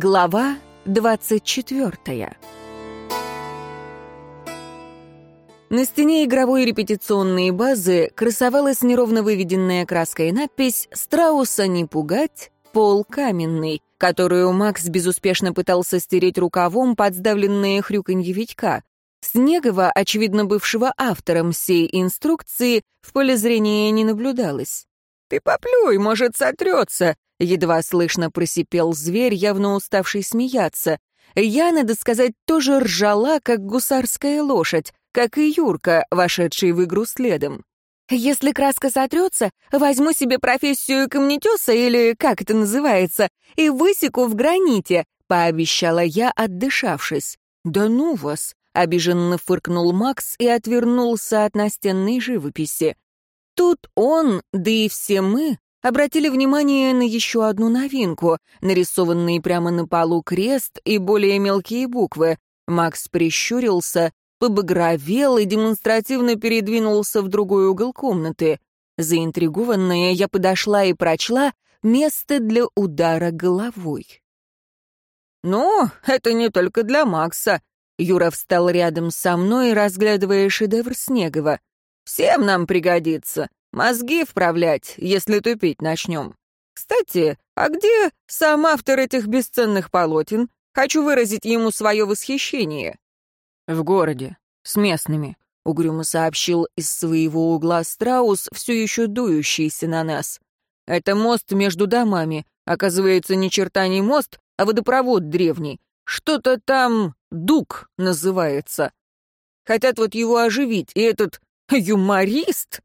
Глава 24 На стене игровой репетиционной базы красовалась неровно выведенная краской надпись «Страуса не пугать, пол каменный», которую Макс безуспешно пытался стереть рукавом под сдавленные хрюканье Витька. Снегова, очевидно бывшего автором всей инструкции, в поле зрения не наблюдалось. «Ты поплюй, может, сотрется!» — едва слышно просипел зверь, явно уставший смеяться. Я, надо сказать, тоже ржала, как гусарская лошадь, как и Юрка, вошедший в игру следом. «Если краска сотрется, возьму себе профессию камнетеса или как это называется, и высеку в граните», — пообещала я, отдышавшись. «Да ну вас!» — обиженно фыркнул Макс и отвернулся от настенной живописи. Тут он, да и все мы, обратили внимание на еще одну новинку, нарисованный прямо на полу крест и более мелкие буквы. Макс прищурился, побагровел и демонстративно передвинулся в другой угол комнаты. Заинтригованная, я подошла и прочла «Место для удара головой». «Ну, это не только для Макса», Юра встал рядом со мной, разглядывая шедевр Снегова. Всем нам пригодится. Мозги вправлять, если тупить начнем. Кстати, а где сам автор этих бесценных полотен? Хочу выразить ему свое восхищение. В городе, с местными, — угрюмо сообщил из своего угла страус, все еще дующийся на нас. Это мост между домами. Оказывается, ни черта не мост, а водопровод древний. Что-то там дук называется. Хотят вот его оживить, и этот Юморист?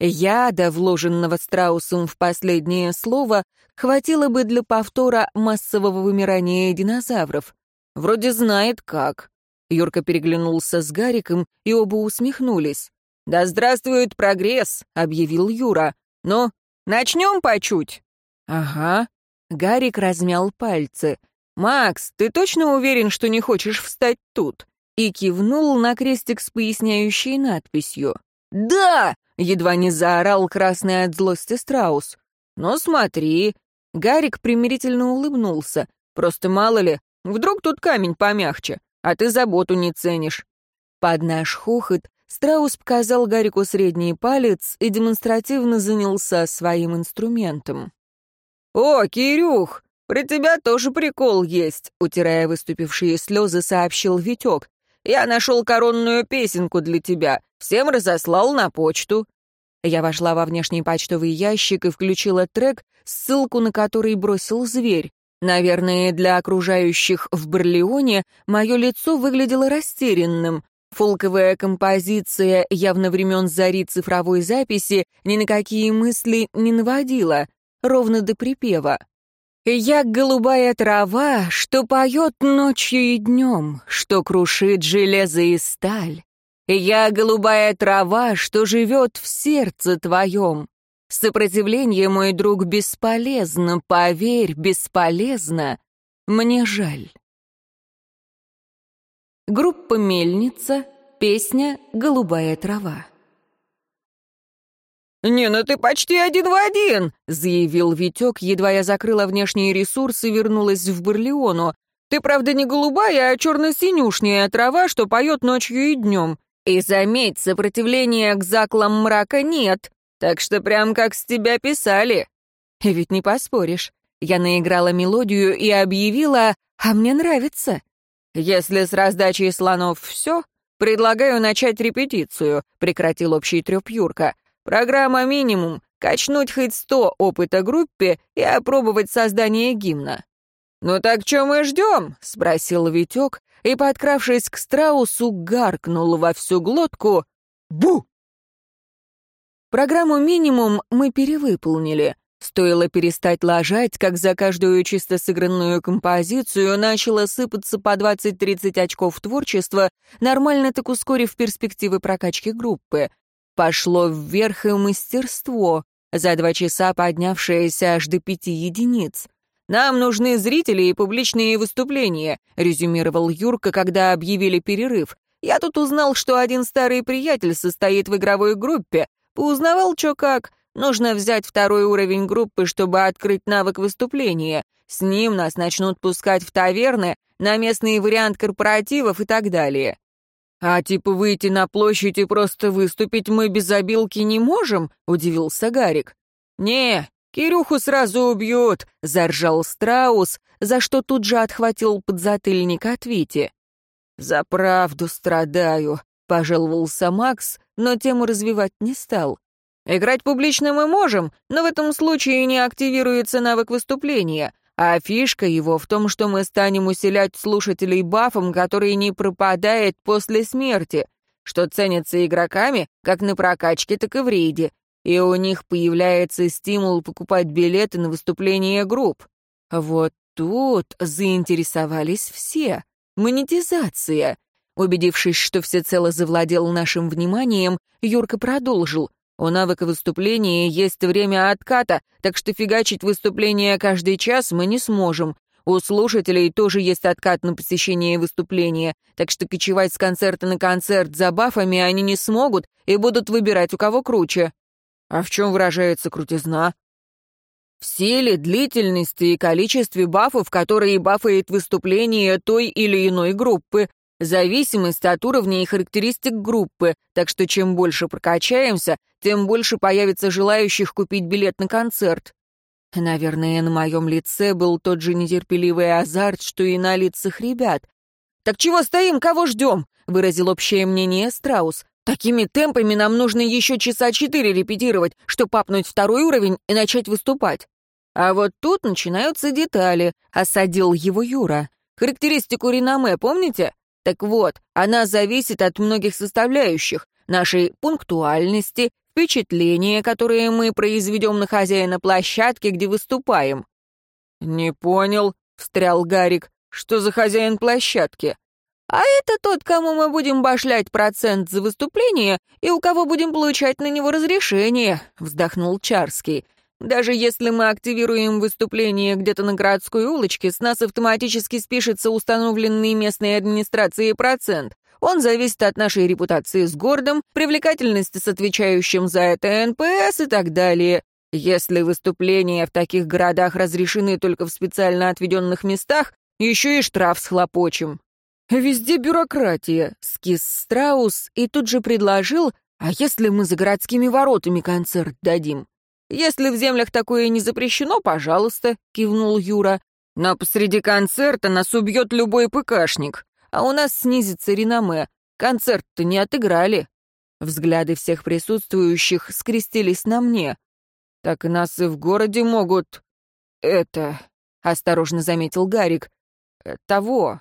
Яда, вложенного страусом в последнее слово, хватило бы для повтора массового вымирания динозавров. Вроде знает как. Юрка переглянулся с Гариком, и оба усмехнулись. «Да здравствует прогресс!» — объявил Юра. «Ну, начнем по чуть?» «Ага». Гарик размял пальцы. «Макс, ты точно уверен, что не хочешь встать тут?» И кивнул на крестик с поясняющей надписью. «Да!» — едва не заорал красный от злости страус. «Ну смотри!» Гарик примирительно улыбнулся. «Просто мало ли, вдруг тут камень помягче, а ты заботу не ценишь». Под наш хохот Страус показал Гарику средний палец и демонстративно занялся своим инструментом. «О, Кирюх, при тебя тоже прикол есть», — утирая выступившие слезы, сообщил Витек. «Я нашел коронную песенку для тебя. Всем разослал на почту». Я вошла во внешний почтовый ящик и включила трек, ссылку на который бросил зверь. Наверное, для окружающих в Барлеоне мое лицо выглядело растерянным. Фолковая композиция явно времен зари цифровой записи ни на какие мысли не наводила, ровно до припева. «Я голубая трава, что поет ночью и днем, что крушит железо и сталь, я голубая трава, что живет в сердце твоем. Сопротивление, мой друг, бесполезно, поверь, бесполезно. Мне жаль. Группа «Мельница», песня «Голубая трава». «Не, ну ты почти один в один!» — заявил Витек, едва я закрыла внешние ресурсы и вернулась в Барлеону. «Ты, правда, не голубая, а черно-синюшняя трава, что поет ночью и днем. И заметь, сопротивления к заклам мрака нет, так что прям как с тебя писали. И ведь не поспоришь. Я наиграла мелодию и объявила «А мне нравится». Если с раздачей слонов все, предлагаю начать репетицию, прекратил общий трёп Юрка. Программа минимум — качнуть хоть сто опыта группе и опробовать создание гимна. «Ну так что мы ждем?» — спросил Витек, и, подкравшись к страусу, гаркнул во всю глотку «Бу!». Программу «Минимум» мы перевыполнили. Стоило перестать ложать, как за каждую чисто сыгранную композицию начало сыпаться по 20-30 очков творчества, нормально так ускорив перспективы прокачки группы. Пошло вверх и мастерство, за два часа поднявшееся аж до пяти единиц. «Нам нужны зрители и публичные выступления», — резюмировал Юрка, когда объявили перерыв. «Я тут узнал, что один старый приятель состоит в игровой группе. Поузнавал, чё как. Нужно взять второй уровень группы, чтобы открыть навык выступления. С ним нас начнут пускать в таверны, на местный вариант корпоративов и так далее. «А типа выйти на площадь и просто выступить мы без обилки не можем?» — удивился Гарик. «Не, Кирюху сразу убьют», — заржал Страус, за что тут же отхватил подзатыльник от Вити. «За правду страдаю», — пожаловался Макс, но тему развивать не стал. «Играть публично мы можем, но в этом случае не активируется навык выступления, а фишка его в том, что мы станем усилять слушателей бафом, который не пропадает после смерти, что ценится игроками как на прокачке, так и в рейде, и у них появляется стимул покупать билеты на выступление групп. Вот тут заинтересовались все. Монетизация. Убедившись, что всецело завладел нашим вниманием, Юрка продолжил. У навыка выступления есть время отката, так что фигачить выступление каждый час мы не сможем. У слушателей тоже есть откат на посещение выступления, так что кочевать с концерта на концерт за бафами они не смогут и будут выбирать, у кого круче. А в чем выражается крутизна? В силе, длительности и количестве бафов, которые бафает выступление той или иной группы, Зависимость от уровня и характеристик группы, так что чем больше прокачаемся, тем больше появится желающих купить билет на концерт. Наверное, на моем лице был тот же нетерпеливый азарт, что и на лицах ребят. «Так чего стоим, кого ждем?» — выразил общее мнение Страус. «Такими темпами нам нужно еще часа четыре репетировать, чтобы папнуть второй уровень и начать выступать». А вот тут начинаются детали, — осадил его Юра. Характеристику реноме помните? Так вот, она зависит от многих составляющих, нашей пунктуальности, впечатления, которые мы произведем на хозяина площадки, где выступаем». «Не понял», — встрял Гарик, — «что за хозяин площадки?» «А это тот, кому мы будем башлять процент за выступление и у кого будем получать на него разрешение», — вздохнул Чарский. Даже если мы активируем выступление где-то на городской улочке, с нас автоматически спишется установленный местной администрацией процент. Он зависит от нашей репутации с городом, привлекательности с отвечающим за это НПС и так далее. Если выступления в таких городах разрешены только в специально отведенных местах, еще и штраф схлопочем. Везде бюрократия, скис Страус и тут же предложил, а если мы за городскими воротами концерт дадим? «Если в землях такое не запрещено, пожалуйста», — кивнул Юра. «Но посреди концерта нас убьет любой ПКшник, а у нас снизится реноме. Концерт-то не отыграли». Взгляды всех присутствующих скрестились на мне. «Так нас и в городе могут... это...» — осторожно заметил Гарик. «Э, «Того.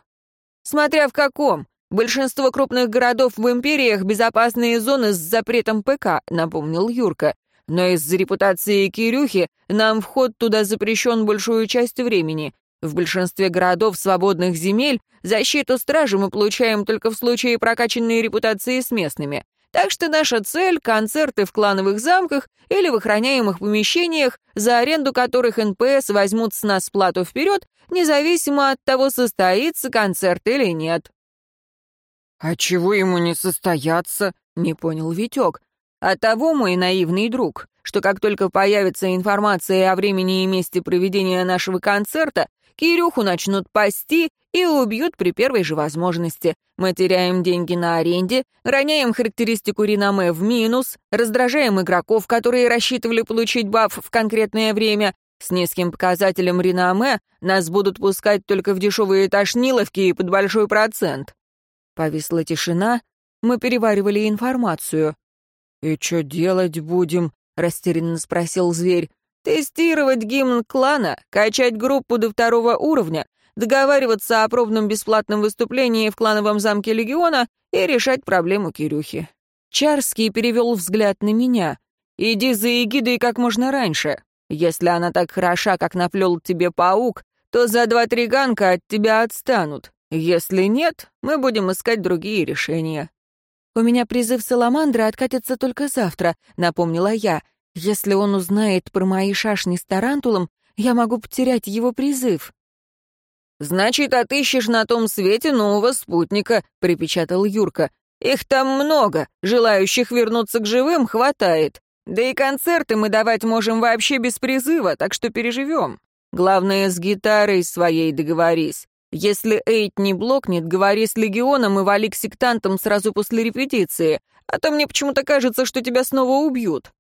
Смотря в каком. Большинство крупных городов в империях — безопасные зоны с запретом ПК», — напомнил Юрка но из-за репутации Кирюхи нам вход туда запрещен большую часть времени. В большинстве городов свободных земель защиту стражи мы получаем только в случае прокачанной репутации с местными. Так что наша цель — концерты в клановых замках или в охраняемых помещениях, за аренду которых НПС возьмут с нас плату вперед, независимо от того, состоится концерт или нет. «А чего ему не состояться?» — не понял Витек. А того, мой наивный друг, что как только появится информация о времени и месте проведения нашего концерта, Кирюху начнут пасти и убьют при первой же возможности. Мы теряем деньги на аренде, роняем характеристику реноме в минус, раздражаем игроков, которые рассчитывали получить баф в конкретное время. С низким показателем реноме нас будут пускать только в дешевые тошниловки и под большой процент. Повисла тишина, мы переваривали информацию. «И что делать будем?» — растерянно спросил зверь. «Тестировать гимн клана, качать группу до второго уровня, договариваться о пробном бесплатном выступлении в клановом замке Легиона и решать проблему Кирюхи». Чарский перевел взгляд на меня. «Иди за эгидой как можно раньше. Если она так хороша, как наплел тебе паук, то за два-три ганка от тебя отстанут. Если нет, мы будем искать другие решения». «У меня призыв Саламандра откатится только завтра», — напомнила я. «Если он узнает про мои шашни с Тарантулом, я могу потерять его призыв». «Значит, отыщешь на том свете нового спутника», — припечатал Юрка. «Их там много, желающих вернуться к живым хватает. Да и концерты мы давать можем вообще без призыва, так что переживем. Главное, с гитарой своей договорись. Если Эйт не блокнет, говори с Легионом и вали к сектантам сразу после репетиции, а то мне почему-то кажется, что тебя снова убьют».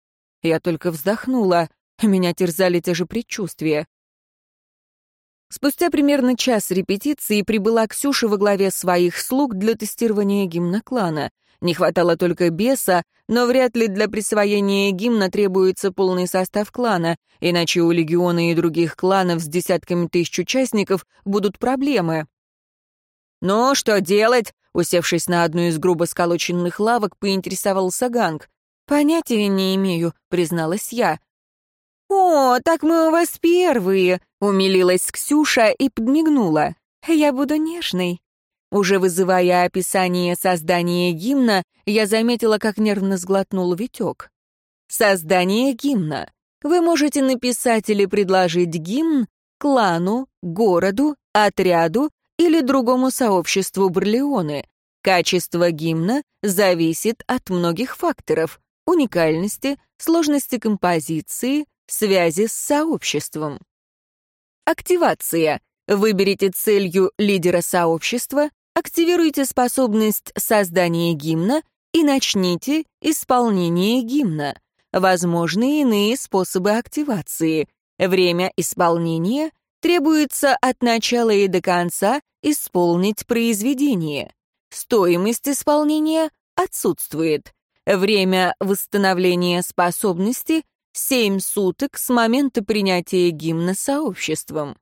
Я только вздохнула. Меня терзали те же предчувствия. Спустя примерно час репетиции прибыла Ксюша во главе своих слуг для тестирования гимна клана. Не хватало только беса, но вряд ли для присвоения гимна требуется полный состав клана, иначе у легиона и других кланов с десятками тысяч участников будут проблемы. «Ну, что делать?» — усевшись на одну из грубо сколоченных лавок, поинтересовался Ганг. «Понятия не имею», — призналась я. «О, так мы у вас первые!» — умилилась Ксюша и подмигнула. «Я буду нежной». Уже вызывая описание создания гимна, я заметила, как нервно сглотнул Витек. Создание гимна. Вы можете написать или предложить гимн клану, городу, отряду или другому сообществу Барлеоны. Качество гимна зависит от многих факторов — уникальности, сложности композиции, связи с сообществом. Активация. Выберите целью лидера сообщества, Активируйте способность создания гимна и начните исполнение гимна. Возможны иные способы активации. Время исполнения требуется от начала и до конца исполнить произведение. Стоимость исполнения отсутствует. Время восстановления способности — 7 суток с момента принятия гимна сообществом.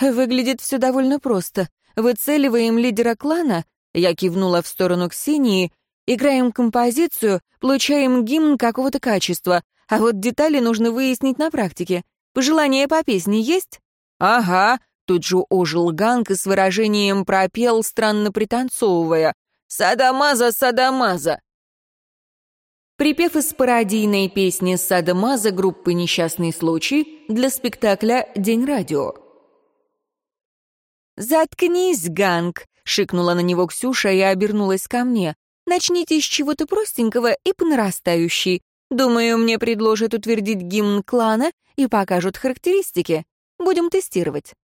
Выглядит все довольно просто. Выцеливаем лидера клана, я кивнула в сторону Ксении, играем композицию, получаем гимн какого-то качества, а вот детали нужно выяснить на практике. Пожелания по песне есть? Ага, тут же ожил Ганг и с выражением пропел, странно пританцовывая. «Садамаза, садамаза!» Припев из пародийной песни «Садамаза» группы «Несчастный случай» для спектакля «День радио». «Заткнись, Ганг!» — шикнула на него Ксюша и обернулась ко мне. «Начните с чего-то простенького и по нарастающей. Думаю, мне предложат утвердить гимн клана и покажут характеристики. Будем тестировать».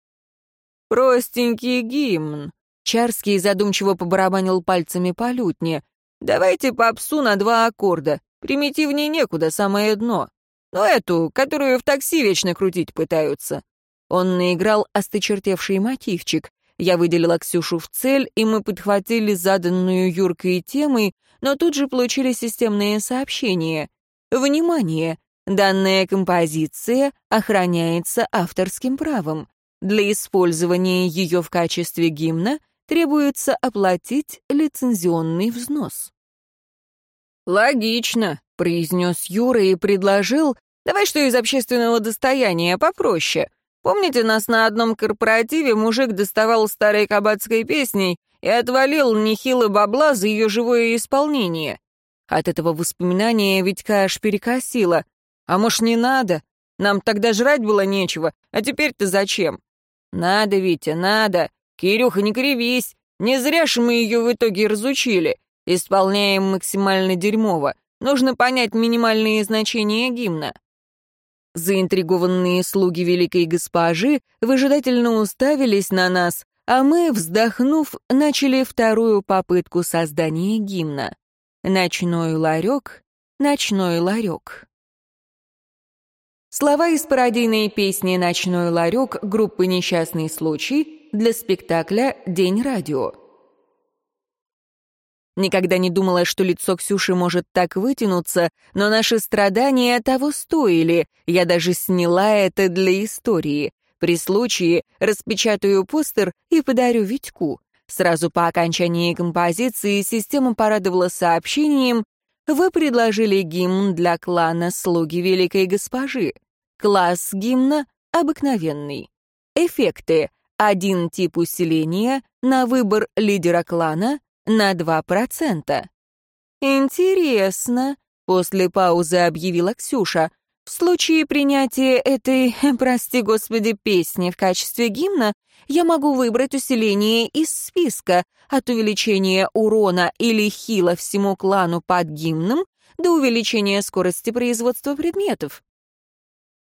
«Простенький гимн», — Чарский задумчиво побарабанил пальцами по лютне. «Давайте попсу на два аккорда. Примитивнее некуда, самое дно. Но эту, которую в такси вечно крутить пытаются. Он наиграл осточертевший мотивчик. Я выделила Ксюшу в цель, и мы подхватили заданную Юркой темой, но тут же получили системные сообщения. Внимание! Данная композиция охраняется авторским правом. Для использования ее в качестве гимна требуется оплатить лицензионный взнос. «Логично», — произнес Юра и предложил, «давай что из общественного достояния попроще. Помните, нас на одном корпоративе мужик доставал старой кабацкой песней и отвалил нехило бабла за ее живое исполнение? От этого воспоминания Витька аж перекосило. А может, не надо? Нам тогда жрать было нечего, а теперь-то зачем? Надо, Витя, надо. Кирюха, не кривись. Не зря же мы ее в итоге разучили. Исполняем максимально дерьмово. Нужно понять минимальные значения гимна. Заинтригованные слуги великой госпожи выжидательно уставились на нас, а мы, вздохнув, начали вторую попытку создания гимна. «Ночной ларек, ночной ларек». Слова из пародийной песни «Ночной ларек» группы «Несчастный случай» для спектакля «День радио». Никогда не думала, что лицо Ксюши может так вытянуться, но наши страдания того стоили. Я даже сняла это для истории. При случае распечатаю постер и подарю Витьку. Сразу по окончании композиции система порадовала сообщением «Вы предложили гимн для клана «Слуги Великой Госпожи». Класс гимна обыкновенный. Эффекты. Один тип усиления на выбор лидера клана, на 2%. «Интересно», — после паузы объявила Ксюша. «В случае принятия этой, прости господи, песни в качестве гимна, я могу выбрать усиление из списка от увеличения урона или хила всему клану под гимном до увеличения скорости производства предметов.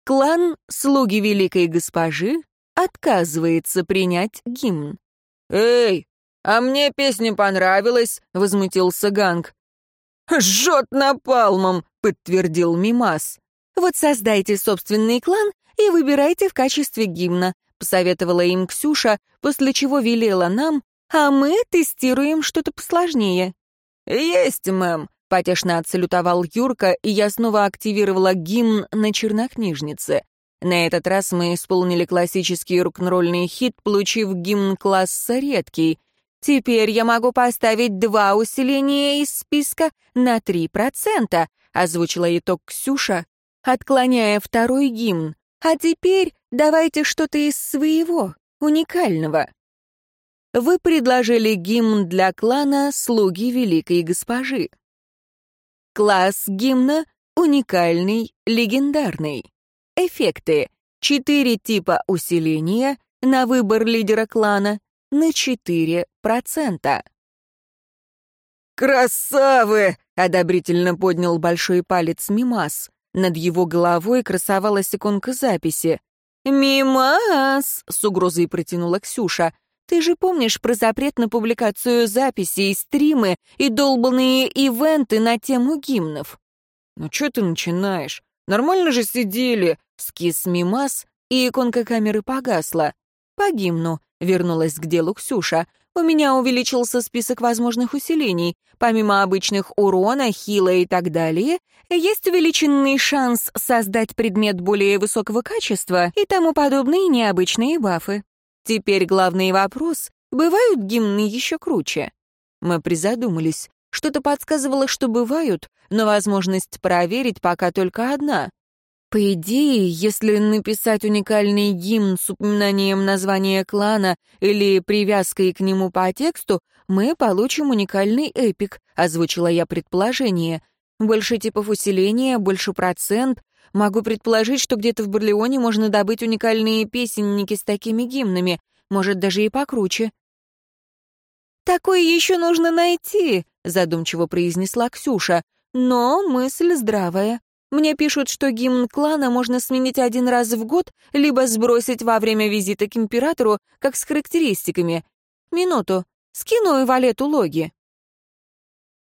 Клан «Слуги Великой Госпожи» отказывается принять гимн. «Эй, а мне песня понравилась», — возмутился Ганг. «Жжет напалмом», — подтвердил Мимас. «Вот создайте собственный клан и выбирайте в качестве гимна», — посоветовала им Ксюша, после чего велела нам, а мы тестируем что-то посложнее. «Есть, мэм», — потешно отсалютовал Юрка, и я снова активировала гимн на чернокнижнице. На этот раз мы исполнили классический рок-н-ролльный хит, получив гимн класса редкий. «Теперь я могу поставить два усиления из списка на 3%, озвучила итог Ксюша, отклоняя второй гимн. «А теперь давайте что-то из своего, уникального». Вы предложили гимн для клана «Слуги Великой Госпожи». Класс гимна уникальный, легендарный. Эффекты. Четыре типа усиления на выбор лидера клана на 4%. «Красавы!» — одобрительно поднял большой палец Мимас. Над его головой красовалась иконка записи. «Мимас!» — с угрозой протянула Ксюша. «Ты же помнишь про запрет на публикацию записей, стримы и долбанные ивенты на тему гимнов?» «Ну что ты начинаешь? Нормально же сидели!» — скис Мимас, и иконка камеры погасла. «По гимну», — вернулась к делу Ксюша. «У меня увеличился список возможных усилений. Помимо обычных урона, хила и так далее, есть увеличенный шанс создать предмет более высокого качества и тому подобные необычные бафы. Теперь главный вопрос — бывают гимны еще круче?» Мы призадумались. Что-то подсказывало, что бывают, но возможность проверить пока только одна. По идее, если написать уникальный гимн с упоминанием названия клана или привязкой к нему по тексту, мы получим уникальный эпик, озвучила я предположение. Больше типов усиления, больше процент. Могу предположить, что где-то в Барлеоне можно добыть уникальные песенники с такими гимнами, может, даже и покруче. «Такое еще нужно найти», — задумчиво произнесла Ксюша. «Но мысль здравая. Мне пишут, что гимн клана можно сменить один раз в год, либо сбросить во время визита к императору, как с характеристиками. Минуту. Скину и валету логи.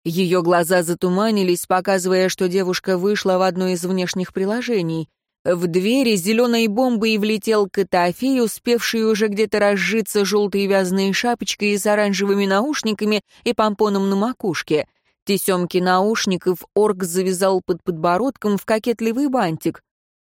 Ее глаза затуманились, показывая, что девушка вышла в одно из внешних приложений. В двери зеленой бомбой влетел Катафей, успевший уже где-то разжиться желтой вязаной шапочкой с оранжевыми наушниками и помпоном на макушке. Тесемки наушников орк завязал под подбородком в кокетливый бантик.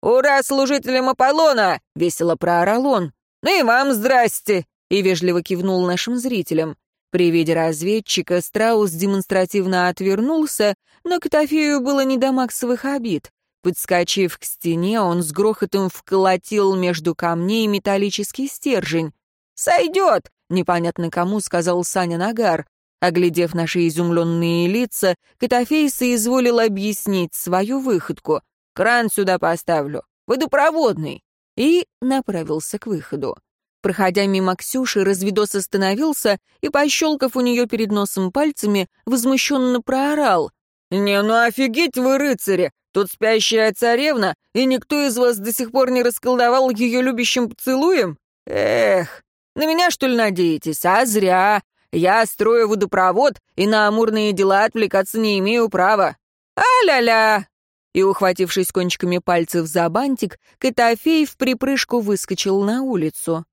«Ура служителям Аполлона!» — весело проорал он. «Ну и вам здрасте!» — и вежливо кивнул нашим зрителям. При виде разведчика Страус демонстративно отвернулся, но Котофею было не до максовых обид. Подскочив к стене, он с грохотом вколотил между камней металлический стержень. «Сойдет!» — непонятно кому сказал Саня Нагар. Оглядев наши изумленные лица, Котофей соизволил объяснить свою выходку. «Кран сюда поставлю, водопроводный!» И направился к выходу. Проходя мимо Ксюши, разведос остановился и, пощелкав у нее перед носом пальцами, возмущенно проорал. «Не, ну офигеть вы, рыцари! Тут спящая царевна, и никто из вас до сих пор не расколдовал ее любящим поцелуем? Эх, на меня, что ли, надеетесь? А зря. Я строю водопровод, и на амурные дела отвлекаться не имею права. А-ля-ля!» И, ухватившись кончиками пальцев за бантик, Котофей в припрыжку выскочил на улицу.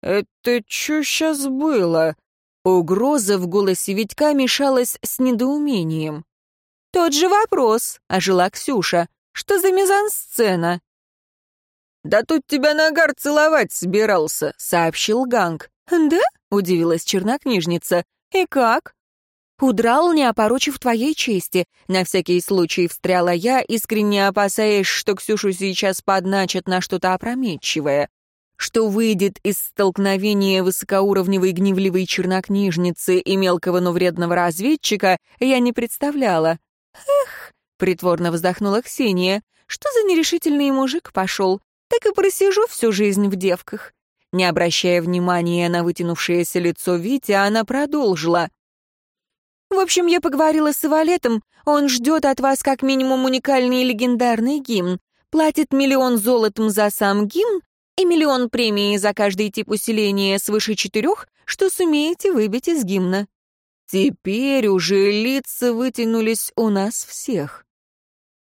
«Это что сейчас было?» Угроза в голосе Витька мешалась с недоумением. «Тот же вопрос», — ожила Ксюша. «Что за мизансцена?» «Да тут тебя Нагар целовать собирался», — сообщил Ганг. «Да?» — удивилась чернокнижница. «И как?» «Удрал, не опорочив твоей чести», — на всякий случай встряла я, искренне опасаясь, что Ксюшу сейчас подначат на что-то опрометчивое. Что выйдет из столкновения высокоуровневой гневливой чернокнижницы и мелкого, но вредного разведчика, я не представляла. «Эх», — притворно вздохнула Ксения, — «что за нерешительный мужик пошел? Так и просижу всю жизнь в девках». Не обращая внимания на вытянувшееся лицо Вити, она продолжила. В общем, я поговорила с Ивалетом, он ждет от вас как минимум уникальный и легендарный гимн, платит миллион золотом за сам гимн и миллион премии за каждый тип усиления свыше четырех, что сумеете выбить из гимна. Теперь уже лица вытянулись у нас всех.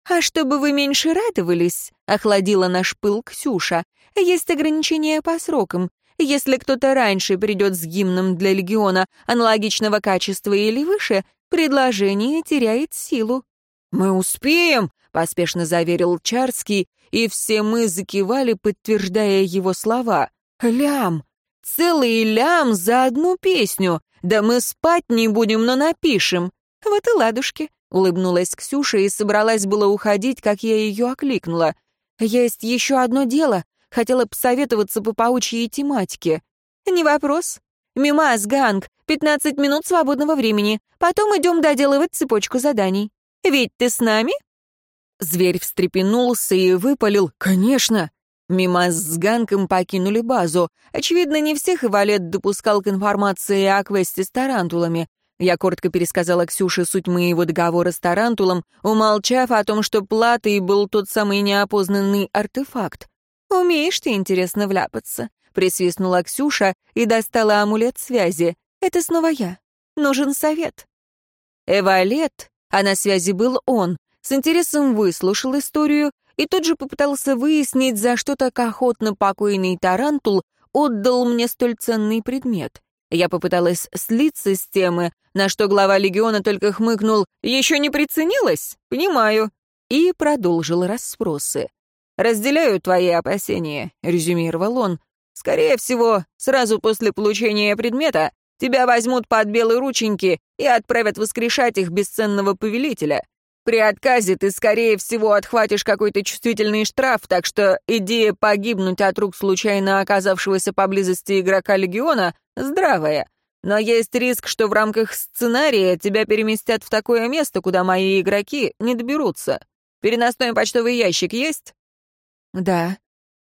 «А чтобы вы меньше радовались», — охладила наш пыл Ксюша, — «есть ограничения по срокам. Если кто-то раньше придет с гимном для легиона аналогичного качества или выше, предложение теряет силу». «Мы успеем», — поспешно заверил Чарский, и все мы закивали, подтверждая его слова. «Лям! Целый лям за одну песню! Да мы спать не будем, но напишем!» «Вот и ладушки», — улыбнулась Ксюша и собралась было уходить, как я ее окликнула. «Есть еще одно дело. Хотела посоветоваться по паучьей тематике». «Не вопрос. Мимас, Ганг, пятнадцать минут свободного времени. Потом идем доделывать цепочку заданий. Ведь ты с нами?» Зверь встрепенулся и выпалил «Конечно!» Мимас с Ганком покинули базу. Очевидно, не всех Ивалет допускал к информации о квесте с тарантулами. Я коротко пересказала Ксюше суть моего договора с Тарантулом, умолчав о том, что платой был тот самый неопознанный артефакт. «Умеешь ты, интересно, вляпаться», — присвистнула Ксюша и достала амулет связи. «Это снова я. Нужен совет». Эвалет, а на связи был он, с интересом выслушал историю и тут же попытался выяснить, за что так охотно покойный Тарантул отдал мне столь ценный предмет. Я попыталась слиться с темы, на что глава легиона только хмыкнул «Еще не приценилась? Понимаю». И продолжил расспросы. «Разделяю твои опасения», — резюмировал он. «Скорее всего, сразу после получения предмета тебя возьмут под белые рученьки и отправят воскрешать их бесценного повелителя. При отказе ты, скорее всего, отхватишь какой-то чувствительный штраф, так что идея погибнуть от рук случайно оказавшегося поблизости игрока Легиона здравая. Но есть риск, что в рамках сценария тебя переместят в такое место, куда мои игроки не доберутся. Переносной почтовый ящик есть? Да.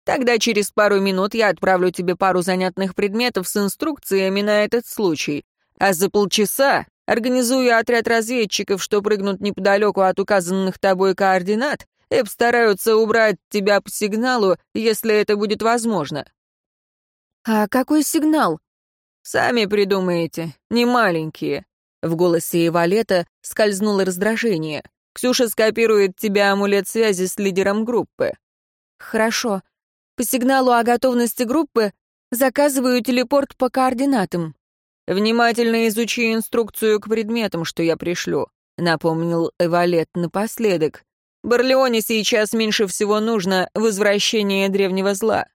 Тогда через пару минут я отправлю тебе пару занятных предметов с инструкциями на этот случай. А за полчаса Организую отряд разведчиков, что прыгнут неподалеку от указанных тобой координат и постараются убрать тебя по сигналу, если это будет возможно». «А какой сигнал?» «Сами придумаете, не маленькие». В голосе Ивалета скользнуло раздражение. «Ксюша скопирует тебя амулет связи с лидером группы». «Хорошо. По сигналу о готовности группы заказываю телепорт по координатам». «Внимательно изучи инструкцию к предметам, что я пришлю», — напомнил Эвалет напоследок. «Барлеоне сейчас меньше всего нужно возвращение древнего зла.